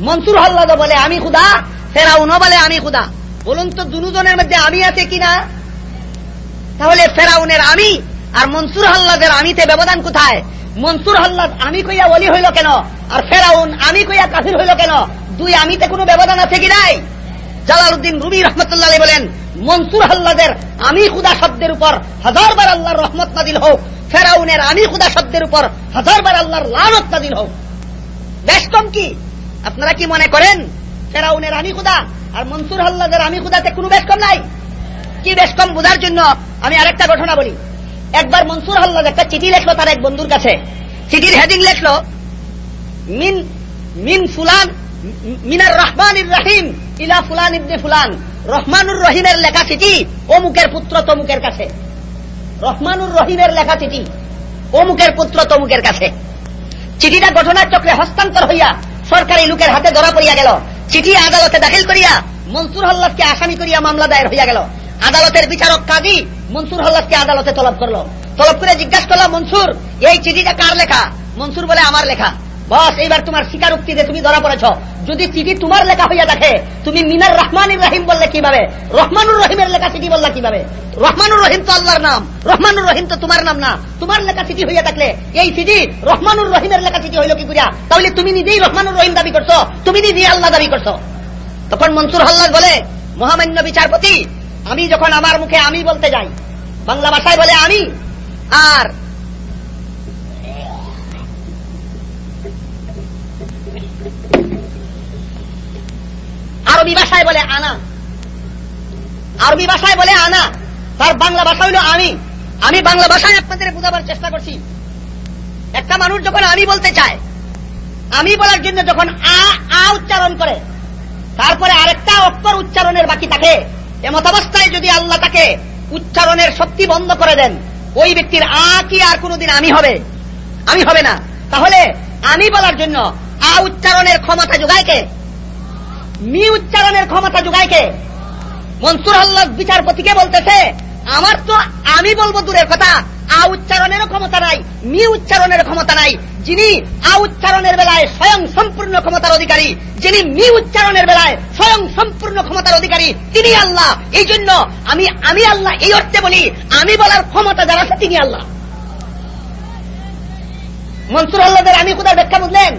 মনসুর হল্লাদ বলে, আমি খুদা? ফেরাউনও বলে, আমি খুদা। বলুন তো দুজনের মধ্যে আমি আছে কিনা? তাহলে ফেরাউনের আমি আর মনসুর হল্লাদের আমিতে ব্যবধান কোথায়? মনসুর হল্লাদ আমি কইয়া বলি হইল কেন? আর ফেরাউন আমি কইয়া কাফির হইল কেন? দুই আমিতে কোনো ব্যবধান আছে কি নাই? জালালউদ্দিন রুবি রহমতুল্লাহ বলেন, মনসুর হল্লাদের আমি খুদা শব্দের উপর হাজার বার আল্লাহর রহমত নাদিল হোক। ফেরাউনের আমি খুদা শব্দের উপর হাজার বার আল্লাহর নাদিল হোক। বেশ কম কি? আপনারা কি মনে করেন? ফেরাউনের আমি খুদা আর মনসুর হল্লাদের আমি খুদাতে কোনো বেশ কম নাই? কি বেশ কম বোঝার জন্য আমি আরেকটা ঘটনা বলি। একবার মনসুর হল্লাদ একটা চিঠি লেখলো তার এক বন্ধুর কাছে। চিঠির হেডিং লেখলো, মিন মিন ফুলান, মিনার রহমান রাহিম, ইলা ফুলান ইবনে ফুলান। রহমানুর রহিমের লেখা চিঠি অমুকের পুত্র তমুকের কাছে। রহমানুর রহিমের লেখা চিঠি অমুকের পুত্র তমুকের কাছে। চিঠিটা ঘটনার চক্রে হস্তান্তর হইয়া সরকারি লোকের হাতে ধরা পড়িয়া গেল। চিঠি আদালতে দাখিল করিয়া মনসুর হল্লাদকে আসামি করিয়া মামলা দায়ের হইয়া গেল। আদালতের বিচারক কাজী মনসুর হল্লাদকে আদালতে তলব করল। তলব করে জিজ্ঞাসা করলাম মনসুর, এই চিঠিটা কার লেখা? মনসুর বলে, আমার লেখা। বস, এইবার তোমার স্বীকারোক্তি যে তুমি ধরা পড়েছ। যদি চিঠি তোমার লেখা হইয়া দেখে, তুমি মিনার রহমান রাহিম বললে কীভাবে? রহমানুর রহিমের লেখা চিঠি বললা কীভাবে? রহমানুর রহিম তো আল্লাহর নাম, রহমানুর রহিম তো তোমার নাম না। তোমার লেখা চিঠি হইয়া থাকলে, এই চিঠি রহমানুর রহিমের লেখা চিঠি হইল কি করিয়া? তাহলে তুমি নিজেই রহমানুর রহিম দাবি করছ, তুমি নিজেই আল্লাহ দাবি করছ। তখন মনসুর হল্লাদ বলে, মহামান্য বিচারপতি, আমি যখন আমার মুখে আমি বলতে যাই, বাংলা ভাষায় বলে আমি, আর আরবি ভাষায় বলে আনা। আরবি ভাষায় বলে আনা। তার বাংলা ভাষা হইল আমি। আমি বাংলা ভাষায় আপনাদের বোঝাবার চেষ্টা করছি। একটা মানুষ যখন আমি বলতে চায়, আমি বলার জন্য যখন আ আ উচ্চারণ করে, তারপরে আরেকটা অক্ষর উচ্চারণের বাকি থাকে এমতাবস্থায় যদি আল্লাহ তাকে উচ্চারণের শক্তি বন্ধ করে দেন, ওই ব্যক্তির আ কি আর কোনদিন আমি হবে? আমি হবে না। তাহলে আমি বলার জন্য উচ্চারণের ক্ষমতা যোগায় কে? মি উচ্চারণের ক্ষমতা যোগায় কে? মনসুর আল্লাহ বিচারপতিকে বলতেছে, আমার তো আমি বলব দূরের কথা। আ উচ্চারণেরও ক্ষমতা নাই, মি উচ্চারণের ক্ষমতা নাই। যিনি আ উচ্চারণের বেলায় স্বয়ং সম্পূর্ণ ক্ষমতার অধিকারী, যিনি মি উচ্চারণের বেলায় স্বয়ং সম্পূর্ণ ক্ষমতার অধিকারী, তিনি আল্লাহ। এই জন্য আমি আমি আল্লাহ এই অর্থে বলি, আমি বলার ক্ষমতা যারা আছে তিনি আল্লাহ। মনসুর আল্লাহদের আমি খুদার ব্যাখ্যা বুঝলেন?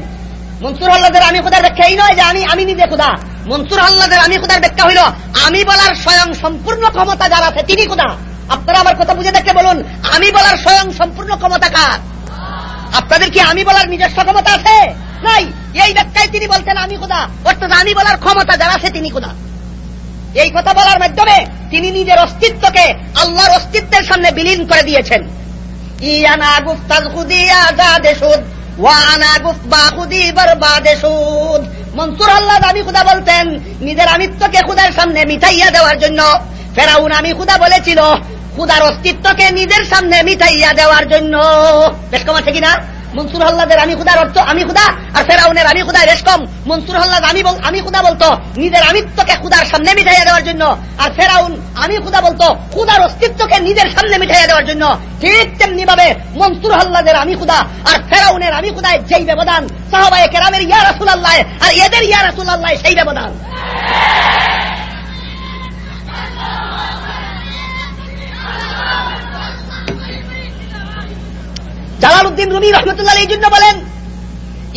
মনসুর আল্লাদের আমি খুদার ব্যাখ্যা, এই নয় যে আমি আমি নিজে খুদা। মনসুর আল্লাদের আমি খুদার ব্যাখ্যা হইল, আমি বলার স্বয়ং সম্পূর্ণ ক্ষমতা যারা আছে, তিনি খুদা। আপনারা আমার কথা বুঝে দেখে বলুন, আমি বলার স্বয়ং সম্পূর্ণ ক্ষমতা কার? আপনাদের কি আমি বলার নিজস্ব ক্ষমতা আছে? নাই। এই ব্যাখ্যায় তিনি বলছেন, আমি খুদা। অর্থাৎ আমি বলার ক্ষমতা যারা আছে, তিনি খুদা। এই কথা বলার মাধ্যমে তিনি নিজের অস্তিত্বকে আল্লাহর অস্তিত্বের সামনে বিলীন করে দিয়েছেন। ইয়ানা গুফতাজ খুদিয়া জাদে সুদ মনসুর আল্লাহ আমি খুদা বলতেন, নিজের আমিত্বকে খুদার সামনে মিঠাইয়া দেওয়ার জন্য। ফেরাউন আমি খুদা বলেছিল, খুদার অস্তিত্বকে নিজের সামনে মিঠাইয়া দেওয়ার জন্য। বেশ কমাছে কিনা? মনসুর হল্লাদের আমি খুদার অর্থ আমি খুদা, আর ফেরাউনের আমি খুদা রেশ কম মনসুর হল্লাদ আমি আমি খুদা বলতো, নিজের আমিত্বকে খুদার সামনে মিঠাইয়া দেওয়ার জন্য। আর ফেরাউন, আমি খুদা বলতো, খুদার অস্তিত্বকে নিজের সামনে মিঠাইয়া দেওয়ার জন্য। ঠিক তেমনি ভাবে মনসুর হল্লাদের আমি খুদা, আর ফেরাউনের আমি খুদায় যেই ব্যবধান। সাহবায় কেরামের ইয়া রাসুল আল্লাহ আর এদের ইয়া রাসুল আল্লাহ সেই ব্যবধান। জালালউদ্দিন রুমি রহমতুল্লাহ এই জন্য বলেন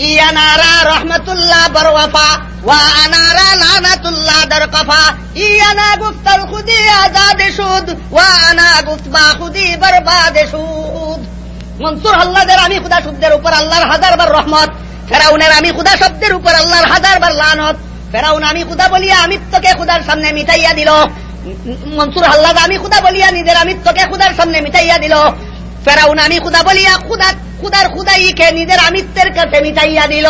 ইয়ানারা রহমতুল্লাহ বরওয়াফা, ওয়া আনারা লানাতুল্লাহ দরকফা ইয়ানা গুফতাল খুদি আজাদ সুদ, ওয়া আনা গুফবা খুদি বরবাদ সুদ। মনসুর আল্লাহদের আমি খুদা শব্দের উপর আল্লাহর হাজার বার রহমত, ফেরাউনের আমি খুদা শব্দের উপর আল্লাহর হাজার বার লানত। ফেরাউন আমি খুদা বলিয়া আমিত্বকে খুদার সামনে মিটাইয়া দিল। মনসুর আল্লাহ আমি খুদা বলিয়া নিজের আমিত্বকে খুদার সামনে মিটাইয়া দিল। ফেরাউন আমি খুদা বলিয়া খুদা খুদার খুদাইকে নিজের আমিত্বের কাছে মিটাইয়া দিল।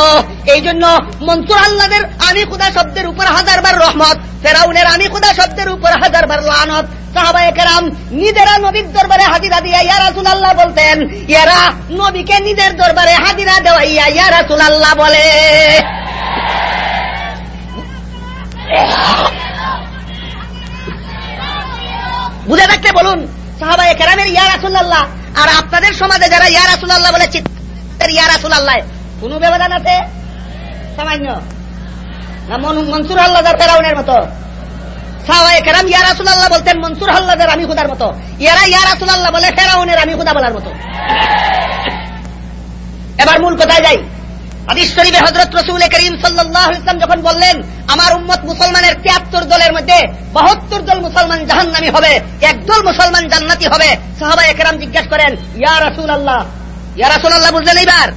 এই জন্য মনসুর আল্লাদের আমি খুদা শব্দের উপর হাজার বার রহমত, ফেরাউনের আমি খুদা শব্দের উপর হাজার বার লানত। নিজেরা নবীর দরবারে হাজিরা দিয়া, ইয়া রাসুল আল্লাহ বলতেন। ইয়ারা নবীকে নিজের দরবারে হাজিরা দেওয়াইয়া, ইয়া রাসুল আল্লাহ বলে। বুঝে থাকতে বলুন, সাহাবায়ে কেরামের ইয়া আল্লাহ আর আপনাদের সমাজে যারা ইয়া রাসুল আল্লাহ বলে চিৎকার ইয়া রাসুল আল্লাহ কোন ব্যবধান আছে? সামান্য? মনসুর হাল্লাদার ফেরাউনের মতো? সাহাবায়ে কেরাম ইয়া রাসূলুল্লাহ বলতেন, মনসুর হাল্লাদার আমি খুদার মতো। ইয়ারা ইয়া রাসূলুল্লাহ বলে ফেরাউনের আমি খুদা বলার মতো। এবার মূল কোথায় যাই। হাদিস শরীফে হযরত রাসূল করিম সাল্লাল্লাহু আলাইহি ওয়াসাল্লাম যখন বললেন, আমার উম্মত মুসলমানের 73 দলের মধ্যে 72 দল মুসলমান জাহান্নামী হবে একদল মুসলমান জান্নাতি হবে। সাহাবায়ে কেরাম জিজ্ঞাসা করেন, ইয়া রাসূলুল্লাহ? ইয়া রাসূলুল্লাহ বুঝলেন এইবার।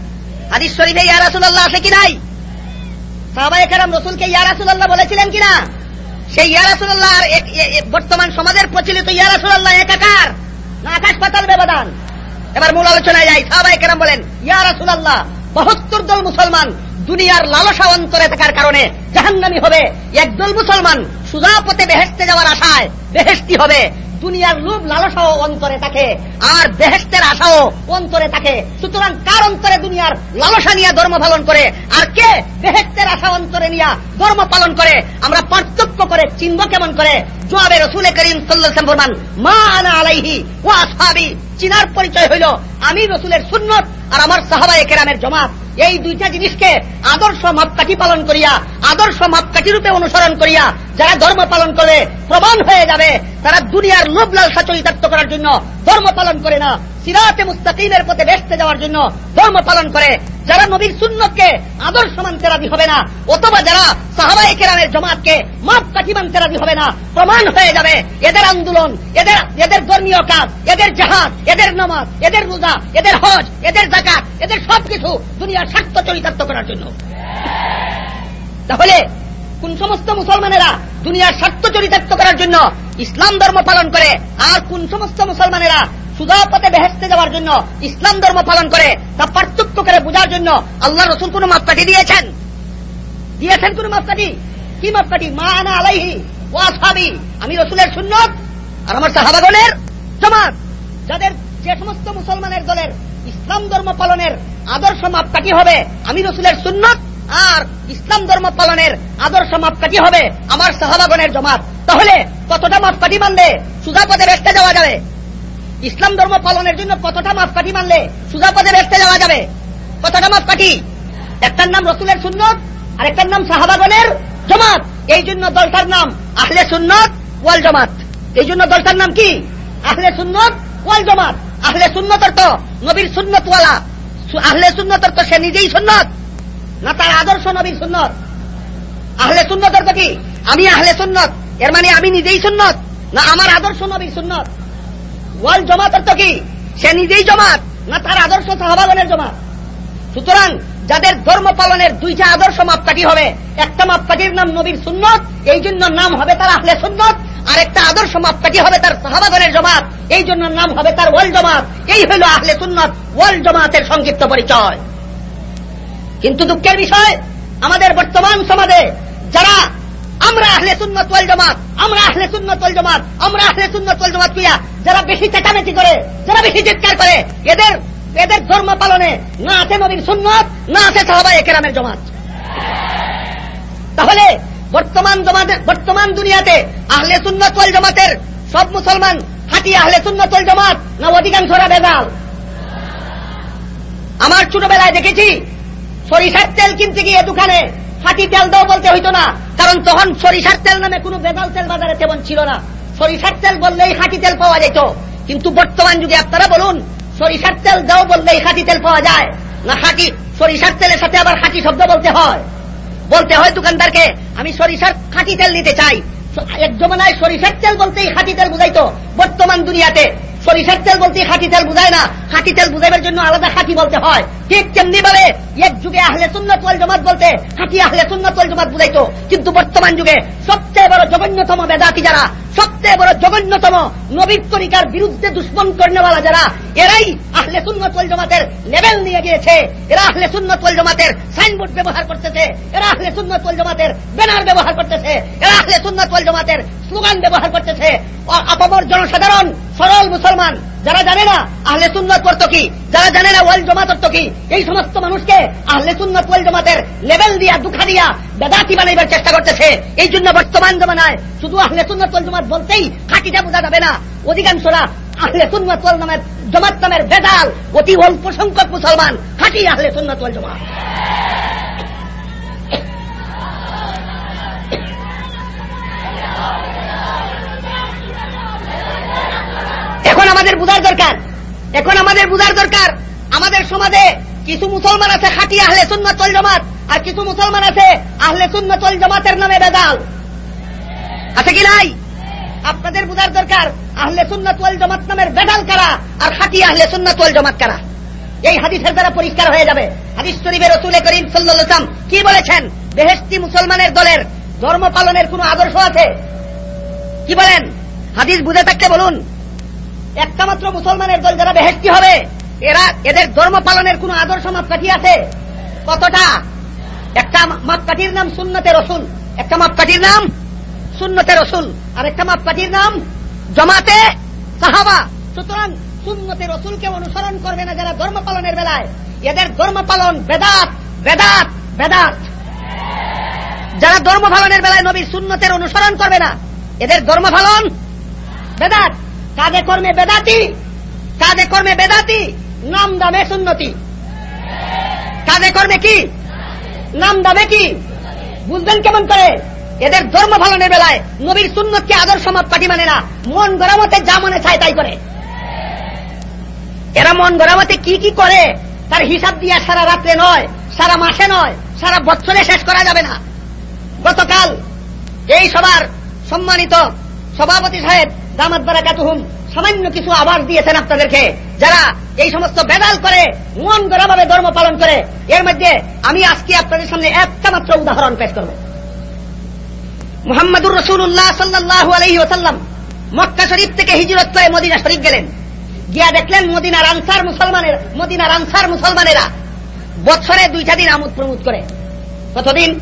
হাদিস শরীফে ইয়া রাসূলুল্লাহ আছে কি নাই? সাহাবায়ে কেরাম রাসূলকে ইয়া রাসূলুল্লাহ বলেছিলেন কিনা? সেই ইয়া রাসূলুল্লাহ আর বর্তমান সমাজের প্রচলিত ইয়া রাসূলুল্লাহ একাকার, না আকাশ পাতাল ব্যবধান। এবার মূল আলোচনায় যাই, সাহাবায়ে কেরাম বলেন, ইয়া রাসূলুল্লাহ। বাহাত্তর দল মুসলমান দুনিয়ার লালসা অন্তরে থাকার কারণে জাহান্নামি হবে। একদল মুসলমান সুজা পথে বেহেস্তে যাওয়ার আশায় বেহেস্তি হবে। দুনিয়ার লোভ লালসাও অন্তরে থাকে আর বেহেস্তের আশাও অন্তরে থাকে। সুতরাং কার অন্তরে দুনিয়ার লালসা নিয়ে ধর্ম পালন করে আর কে বেহেস্তের আশা অন্তরে নিয়ে ধর্ম পালন করে? আমরা পার্থক্য করে চিনব কেমন করে? জবাবে রসুলে করিম সাল্লাম ফরমান, মা আনা আলাইহি ও আসহাবি চিনার পরিচয় হইল আমি রসুলের সুন্নত আর আমার সাহাবায়ে কেরামের জমাত। এই দুইটা জিনিসকে আদর্শ মাপকাঠি পালন করিয়া, আদর্শ মাপকাঠি রূপে অনুসরণ করিয়া, যারা ধর্ম পালন করে প্রমাণ হয়ে যাবে, তারা দুনিয়ার লোভ লালসা চরিতার্থ করার জন্য ধর্ম পালন করে না। সিরাতে মুস্তাকিমের পথে বেসতে যাওয়ার জন্য ধর্ম পালন করে। যারা নবীর সুন্নতকে আদর্শ মানতে রাজি হবে না, অথবা যারা সাহাবাই কেরামের জমাতকে মাপ কাঠি মানতে রাজি হবে না, প্রমাণ হয়ে যাবে। এদের আন্দোলন, এদের এদের ধর্মীয় কাজ, এদের জাহাজ এদের নামাজ, এদের রোজা, এদের হজ, এদের জাকাত এদের সবকিছু দুনিয়ার স্বার্থ চরিতার্থ করার জন্য। তাহলে কোন সমস্ত মুসলমানেরা দুনিয়ার স্বার্থ চরিতার্থ করার জন্য ইসলাম ধর্ম পালন করে, আর কোন সমস্ত মুসলমানেরা সুদা পথে বেহেস্তে যাওয়ার জন্য ইসলাম ধর্ম পালন করে, তা পার্থক্য করে বোঝার জন্য আল্লাহ রসুল কোন মাপকাঠি দিয়েছেন? দিয়েছেন কোন মাপকাঠি? কি মাপকাঠি? মা আনা আলাইহি ও আসাবি আমি রসুলের সুন্নত আর আমার সাহাবাগনের জমাত। যাদের যে সমস্ত মুসলমানের দলের ইসলাম ধর্ম পালনের আদর্শ মাপকাঠি হবে, আমি রসুলের সুন্নত আর ইসলাম ধর্ম পালনের আদর্শ মাপকাঠি হবে আমার সাহাবাগনের জমাত। তাহলে কতটা মাপকাঠি মানলে সুজা পদে বেসতে যাওয়া যাবে? ইসলাম ধর্ম পালনের জন্য কতটা মাপকাঠি মানলে সুজা পদে বেসতে যাওয়া যাবে? কতটা মাপকাঠি? একটার নাম রসুলের সুন্নত আর একটার নাম সাহাবাগনের জমাত। এই জন্য দলটার নাম আহলে সুন্নত ওয়াল জমাত। এই জন্য দলটার নাম কি? আহলে সুন্নত ওয়াল জমাত। আহলে সুন্নতর তো নবীর সুন্নতওয়ালা। আহলে সুন্নতর তো সে নিজেই সুন্নত। না তার আদর্শ নবীর সুন্নত। আহলে সুন্নতর তো কি? আমি আহলে সুন্নত। এর মানে আমি নিজেই সুন্নত। না আমার আদর্শ নবীর সুন্নত। ওয়াল জমাতের তো কি? সে নিজেই জমাত। না তার আদর্শ সাহাবাগনের জমাত। সুতরাং যাদের ধর্ম পালনের দুইটা আদর্শ মাপকাঠি হবে, একটা মাপকাঠির নাম নবীর সুন্নত, এই জন্য নাম হবে তার আহলে সুন্নত আর একটা আদর্শ মাপকাঠি হবে তার সাহাবাগনের জমাত। এই জন্য নাম হবে তার ওয়াল জমাত। এই হইল আহলে সুন্নত, ওয়াল জমাতের সংক্ষিপ্ত পরিচয়। কিন্তু দুঃখের বিষয়, আমাদের বর্তমান সমাজে যারা, আমরা আহলে সুন্নত ওয়াল জামাত, আমরা আহলে সুন্নত ওয়াল জামাত, আমরা আহলে সুন্নত ওয়াল জামাত কিয়া যারা বেশি চেঁচামেচি করে, যারা বেশি চিৎকার করে, এদের এদের ধর্ম পালনে না আছে নবীর সুন্নত, না আছে সাহাবায়ে কেরামের জমাত। তাহলে বর্তমান বর্তমান দুনিয়াতে আহলে সুন্নত ওয়াল জামাতের সব মুসলমান হাতি, আহলে সুন্নত ওয়াল জামাত, না অধিকাংশরা বেদাল আমার ছোটবেলায় দেখেছি, সরিষার তেল কিনতে গিয়ে দোকানে হাতি তেল দাও বলতে হইতো না, কারণ তখন সরিষার তেল নামে কোনো বেদাল তেল বাজারে তেমন ছিল না। সরিষার তেল বললেই হাতি তেল পাওয়া যেত। কিন্তু বর্তমান যুগে আপনারা বলুন, সরিষার তেল দাও বললেই হাতি তেল পাওয়া যায়? না হাতি, সরিষার তেলের সাথে আবার হাতি শব্দ বলতে হয়? বলতে হয় দোকানদারকে, আমি সরিষার খাঁটি তেল নিতে চাই। এক জমানায় সরিষার তেল বলতেই খাঁটি তেল বুঝাইতো। বর্তমান দুনিয়াতে সরিষার তেল বলতেই খাঁটি তেল বুঝায় না। খাঁটি তেল বুঝাইবার জন্য আলাদা খাঁটি বলতে হয়। ঠিক তেমনি ভাবে এক যুগে আহলে সুন্নত ওয়াল জমাত বলতে খাঁটি আহলে সুন্নত ওয়াল জমাত বুঝাইতো। কিন্তু বর্তমান যুগে সবচেয়ে বড় জঘন্যতম বেদাতি যারা, সবচেয়ে বড় জঘন্যতম নবীর তরিকার বিরুদ্ধে দুশ্মন কর্নেওয়ালা যারা, এরাই আহলে সুন্নত ওয়াল জমাতের লেভেল নিয়ে গিয়েছে। এরা আহলে সুন্নত ওয়াল জমাতের সাইনবোর্ড ব্যবহার করতেছে। এরা আহলে সুন্নত ওয়াল জমাতের ব্যানার ব্যবহার করতেছে। এরা আহলে সুন্নত ওয়াল জমাতের স্লোগান ব্যবহার করতেছে। আপামর জনসাধারণ সরল মুসলমান। যারা জানে না আহলে সুন্নত করত কি, যারা জানে না ওয়াল জমাত করত কি, এই সমস্ত মানুষকে আহলে সুন্নত ওয়াল জমাতের লেভেল দিয়া, দুঃখা দিয়া বেদাতি বানাইবার চেষ্টা করতেছে। এই জন্য বর্তমান জমানায় শুধু আহলে সুন্নত ওয়াল জমাত বলতেই খাটিটা বোঝা যাবে না। অধিকাংশরা আহলে সুন্নত ওয়াল নামের, জমাত নামের বেদাল অতি অল্প সংখ্যক মুসলমান খাটি আহলে সুন্নত ওয়াল জমাত। আমাদের বুঝার দরকার। এখন আমাদের বুঝার দরকার। আমাদের সমাজে কিছু মুসলমান আছে খাটি আহলে সুন্নাত ওয়াল জামাত, আর কিছু মুসলমান আছে আহলে সুন্নাত ওয়াল জামাতের নামে বেদাল। আছে কি নাই? আপনাদের বুঝার দরকার, আহলে সুন্নাত ওয়াল জামাত নামের বেদাল কারা, আর খাটি আহলে সুন্নাত ওয়াল জামাত কারা? এই হাদিসের দ্বারা পরিষ্কার হয়ে যাবে। হাদিস শরীফের রসুলে করিম সাল্লাম কি বলেছেন? বেহেস্তি মুসলমানের দলের ধর্ম পালনের কোন আদর্শ আছে? কি বলেন? হাদিস বুঝে থাকতে বলুন। একটা মাত্র মুসলমানের দল যারা বেহেস্তি হবে, এরা এদের ধর্ম পালনের কোন আদর্শ মাপকাঠি আছে? কতটা? একটা মাপকাঠির নাম সুন্নতে রসুল। একটা মাপকাঠির নাম সুন্নতে রসুল। আর একটা মাপকাঠির নাম জমাতে সাহাবা। সুতরাং সুন্নতে রসুলকে অনুসরণ করবে না যারা ধর্ম পালনের বেলায়। এদের ধর্ম পালন বেদাত বেদাত বেদাত। যারা ধর্ম পালনের বেলায় নবীর সুন্নতের অনুসরণ করবে না, এদের ধর্ম পালন বেদাত। কাজে কর্মে বেদাতি, কাজে কর্মে বেদাতি, নাম দামে সুন্নতি। কাজে কর্মে কি? নাম দামে কি? বুঝবেন কেমন করে? এদের ধর্ম পালনের বেলায়, নবীর সুন্নতকে আদর্শ মাপকাঠি মানে না। মন গড়া মতে যা মনে চায় তাই করে। এরা মন গড়া মতে কি কি করে, তার হিসাব দিয়ে সারা রাত্রে নয়, সারা মাসে নয়, সারা বছরে শেষ করা যাবে না। গতকাল এই সবার সম্মানিত সভাপতি সাহেব দামাত বারাকাতুহুম, সামান্য কিছু আবাস দিয়েছেন আপনাদেরকে, যারা এই সমস্ত বেদাল করে মন গড়াভাবে ধর্ম পালন করে, এর মধ্যে আমি আজকে আপনাদের সামনে একটা মাত্র উদাহরণ পেশ করব। মোহাম্মদুর রসুল্লাহ সাল্লাহ আলহি ওসাল্লাম মক্কা শরীফ থেকে হিজরত করে মদিনা শরীফ গেলেন। গিয়া দেখলেন মদিনার আনসার মুসলমানের, মদিনার আনসার মুসলমানেরা বছরে দুইটা দিন আমোদ প্রমোদ করে। কতদিন?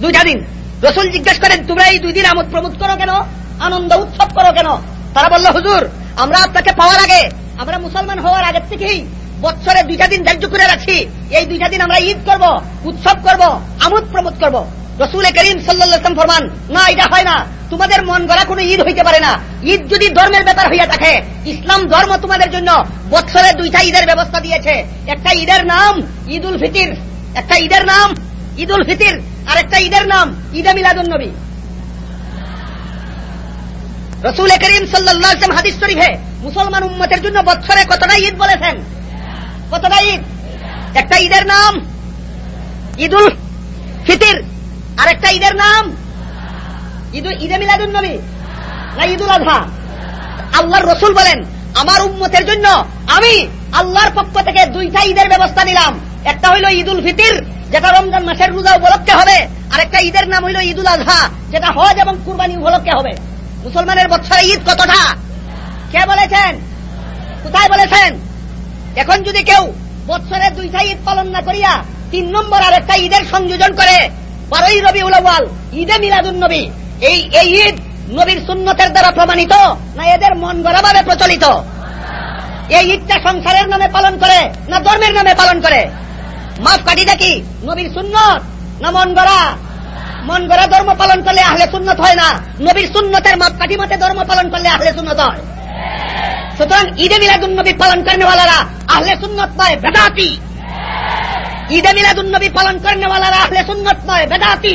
দুইটা দিন। রসুল জিজ্ঞেস করেন, তোমরা এই দুই দিন আমোদ প্রমোদ করো কেন? আনন্দ উৎসব করো কেন? তারা বলল, হুজুর, আমরা আপনাকে পাওয়ার আগে, আমরা মুসলমান হওয়ার আগের থেকেই বছরে দুইটা দিন ধার্য করে রাখছি এই দুইটা দিন আমরা ঈদ করব, উৎসব করব, আমোদ প্রমোদ করব। রসুল করিম সাল্লাম ফরমান, না, এটা হয় না। তোমাদের মন গড়া কোনো ঈদ হইতে পারে না। ঈদ যদি ধর্মের ব্যাপার হইয়া থাকে, ইসলাম ধর্ম তোমাদের জন্য বছরে দুইটা ঈদের ব্যবস্থা দিয়েছে। একটা ঈদের নাম ঈদ উল ফিতির, একটা ঈদের নাম ঈদ উল ফিতির, আর একটা ঈদের নাম ঈদে মিলাদুল নবী। রসুল করিম সাল্লাম হাদিস শরীফে মুসলমান উম্মতের জন্য বছরে কতটা ঈদ বলেছেন? কতটা ঈদ? একটা ঈদের নাম ঈদুল ফিতির। আর একটা ঈদের নাম ঈদ ঈদে মিলাদুল নবী না ঈদুল আজহা আল্লাহর রসুল বলেন, আমার উম্মতের জন্য আমি আল্লাহর পক্ষ থেকে দুইটা ঈদের ব্যবস্থা নিলাম। একটা হইল ঈদুল ফিতির, যেটা রমজান মাসের রোজা উপলক্ষে হবে। আর একটা ঈদের নাম হইল ঈদুল আজহা যেটা হজ এবং কুরবানি উপলক্ষে হবে। মুসলমানের বছরে ঈদ কতটা? কে বলেছেন? কোথায় বলেছেন? এখন যদি কেউ বছরে দুইটা ঈদ পালন না করিয়া তিন নম্বর আর একটা ঈদের সংযোজন করে, বারোই রবি উলাওয়াল ঈদে মিলাদুন নবী, এই এই ঈদ নবীর সুন্নতের দ্বারা প্রমাণিত না এদের মন গড়াভাবে প্রচলিত? এই ঈদটা সংসারের নামে পালন করে না ধর্মের নামে পালন করে? মাফ কাটিটা কি নবীর সুন্নত না মন গড়া? মন গড়া ধর্ম পালন করলে আহলে সুন্নত হয় না। নবীর সুন্নতের মাপ কাঠি মতে ধর্ম পালন করলে আহলে সুন্নত হয়। সুতরাং ঈদে মিলাদুন নবী পালন করেনেওয়ালারা আহলে সুন্নত নয়, বেদাতি। ঈদে মিলাদুন নবী পালন করেনেওয়ালারা আহলে সুন্নত নয়, বেদাতি।